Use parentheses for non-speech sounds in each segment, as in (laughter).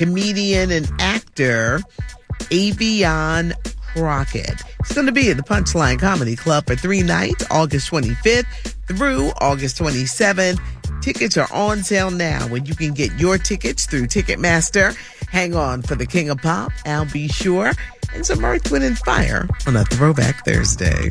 comedian and actor Affion Crockett. It's going to be at the Punchline Comedy Club for three nights, August 25th through August 27th. Tickets are on sale now when you can get your tickets through Ticketmaster. Hang on for the King of Pop, Al B. Sure, and some Earth, Wind, and Fire on a Throwback Thursday.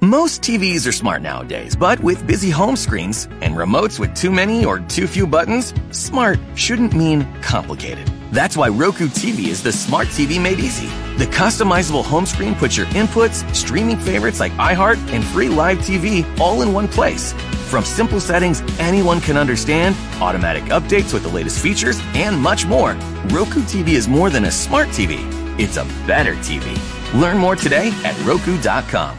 Most TVs are smart nowadays, but with busy home screens and remotes with too many or too few buttons, smart shouldn't mean complicated. That's why Roku TV is the smart TV made easy. The customizable home screen puts your inputs, streaming favorites like iHeart, and free live TV all in one place. From simple settings anyone can understand, automatic updates with the latest features, and much more, Roku TV is more than a smart TV. It's a better TV. Learn more today at Roku.com.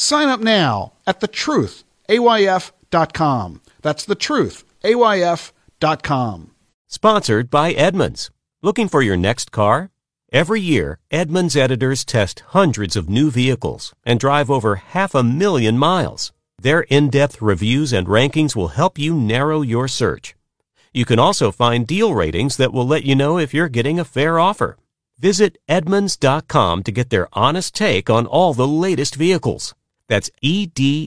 Sign up now at thetruthayf.com. That's thetruthayf.com. Sponsored by Edmunds. Looking for your next car? Every year, Edmunds editors test hundreds of new vehicles and drive over half a million miles. Their in-depth reviews and rankings will help you narrow your search. You can also find deal ratings that will let you know if you're getting a fair offer. Visit Edmunds.com to get their honest take on all the latest vehicles. That's E-D-M-U-N-D-S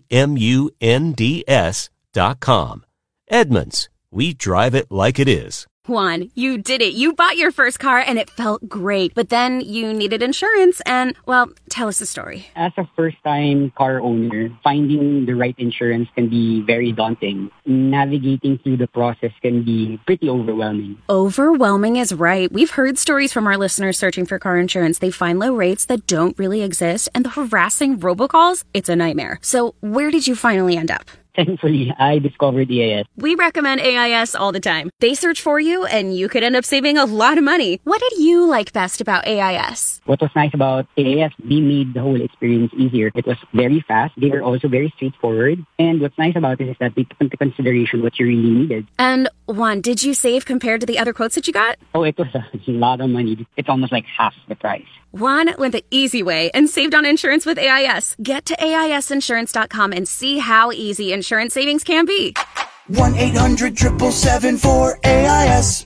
dot com. Edmunds, we drive it like it is. Juan, you did it. You bought your first car and it felt great. But then you needed insurance and, well, tell us the story. As a first time car owner, finding the right insurance can be very daunting. Navigating through the process can be pretty overwhelming. Overwhelming is right. We've heard stories from our listeners searching for car insurance. They find low rates that don't really exist and the harassing robocalls, it's a nightmare. So where did you finally end up? Thankfully, I discovered AIS. We recommend AIS all the time. They search for you and you could end up saving a lot of money. What did you like best about AIS? What was nice about AIS, they made the whole experience easier. It was very fast. They were also very straightforward. And what's nice about it is that they took into consideration what you really needed. And Juan, did you save compared to the other quotes that you got? Oh, it was a lot of money. It's almost like half the price. Juan went the easy way and saved on insurance with AIS. Get to AISinsurance.com and see how easy insurance savings can be. 1 800 777 AIS.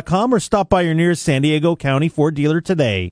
or stop by your nearest San Diego County Ford dealer today.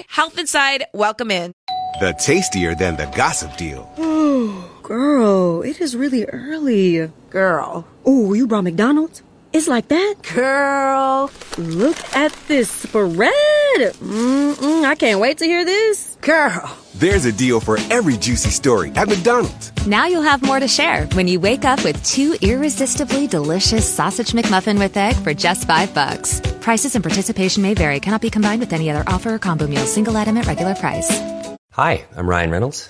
Health Inside, welcome in. the tastier than the gossip deal. Ooh, girl, it is really early. Girl. Ooh, you brought McDonald's? It's like that? Girl. Look at this spread. Mm-mm, I can't wait to hear this. Girl. There's a deal for every juicy story at McDonald's. Now you'll have more to share when you wake up with two irresistibly delicious sausage McMuffin with egg for just five bucks. Prices and participation may vary. Cannot be combined with any other offer or combo meal. Single item at regular price. Hi, I'm Ryan Reynolds.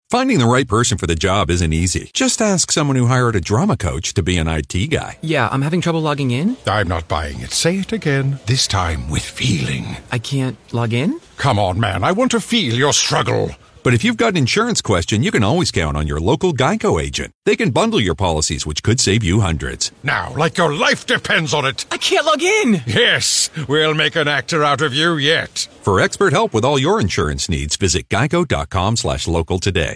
Finding the right person for the job isn't easy. Just ask someone who hired a drama coach to be an IT guy. Yeah, I'm having trouble logging in. I'm not buying it. Say it again, this time with feeling. I can't log in? Come on, man. I want to feel your struggle. But if you've got an insurance question, you can always count on your local Geico agent. They can bundle your policies, which could save you hundreds. Now, like your life depends on it. I can't log in. Yes, we'll make an actor out of you yet. For expert help with all your insurance needs, visit geico.com slash local today.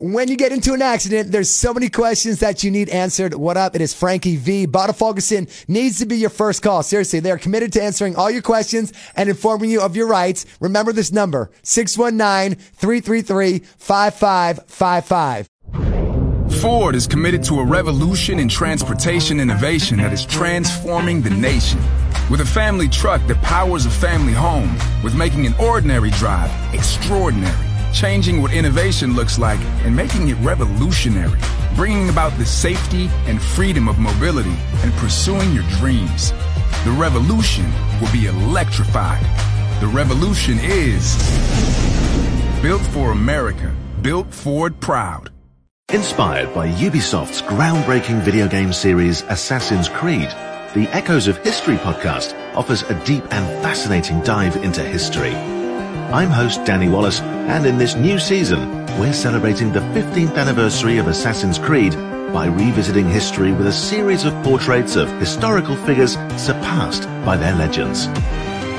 When you get into an accident, there's so many questions that you need answered. What up? It is Frankie V. Bada Ferguson needs to be your first call. Seriously, they are committed to answering all your questions and informing you of your rights. Remember this number, 619-333-5555. Ford is committed to a revolution in transportation innovation that is transforming the nation. With a family truck that powers a family home, with making an ordinary drive extraordinary changing what innovation looks like and making it revolutionary, bringing about the safety and freedom of mobility and pursuing your dreams. The revolution will be electrified. The revolution is built for America, built Ford proud. Inspired by Ubisoft's groundbreaking video game series Assassin's Creed, the Echoes of History podcast offers a deep and fascinating dive into history. I'm host Danny Wallace, and in this new season, we're celebrating the 15th anniversary of Assassin's Creed by revisiting history with a series of portraits of historical figures surpassed by their legends.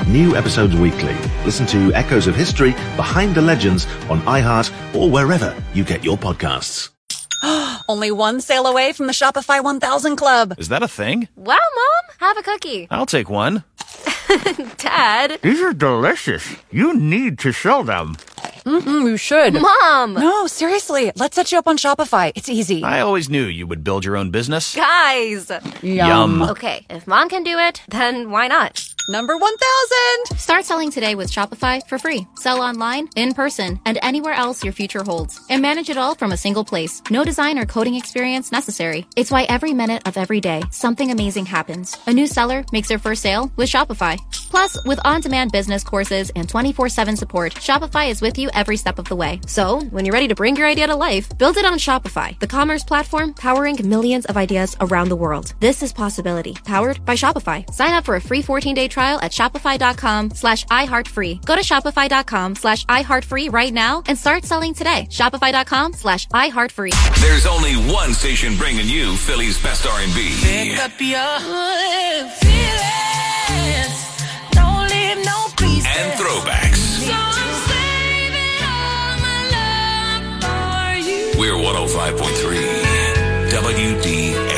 New episodes weekly. Listen to Echoes of History Behind the Legends on iHeart or wherever you get your podcasts. (gasps) Only one sale away from the Shopify 1000 Club. Is that a thing? Wow, Mom! Have a cookie. I'll take one. (laughs) Dad. These are delicious. You need to sell them. Mm-hmm, you should. Mom! No, seriously. Let's set you up on Shopify. It's easy. I always knew you would build your own business. Guys! Yum. Okay, if Mom can do it, then why not? Number 1000! Start selling today with Shopify for free. Sell online, in person, and anywhere else your future holds. And manage it all from a single place. No design or coding experience necessary. It's why every minute of every day, something amazing happens. A new seller makes their first sale with Shopify. Plus, with on-demand business courses and 24-7 support, Shopify is with you every step of the way. So, when you're ready to bring your idea to life, build it on Shopify, the commerce platform powering millions of ideas around the world. This is Possibility, powered by Shopify. Sign up for a free 14-day trial at shopify.com slash iHeartFree. Go to shopify.com slash iHeartFree right now and start selling today. Shopify.com slash iHeartFree. There's only one station bringing you Philly's best R&B. Pick up your feelings. Don't leave no pieces. And throwbacks. So I'm saving all my love for you. We're 105.3 WDAS.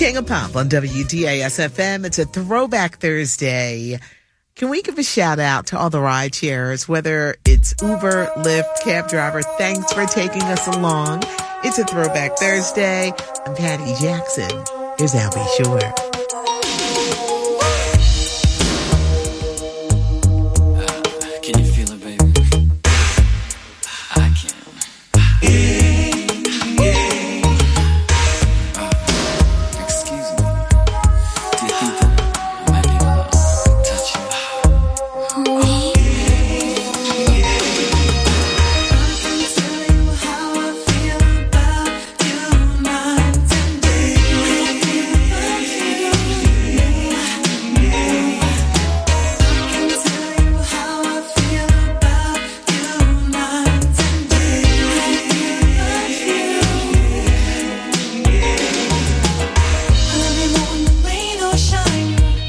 King of Pop on WDASFM. It's a Throwback Thursday. Can we give a shout out to all the ride sharers, whether it's Uber, Lyft, cab driver? Thanks for taking us along. It's a Throwback Thursday. I'm Patty Jackson. Here's Al B. Sure.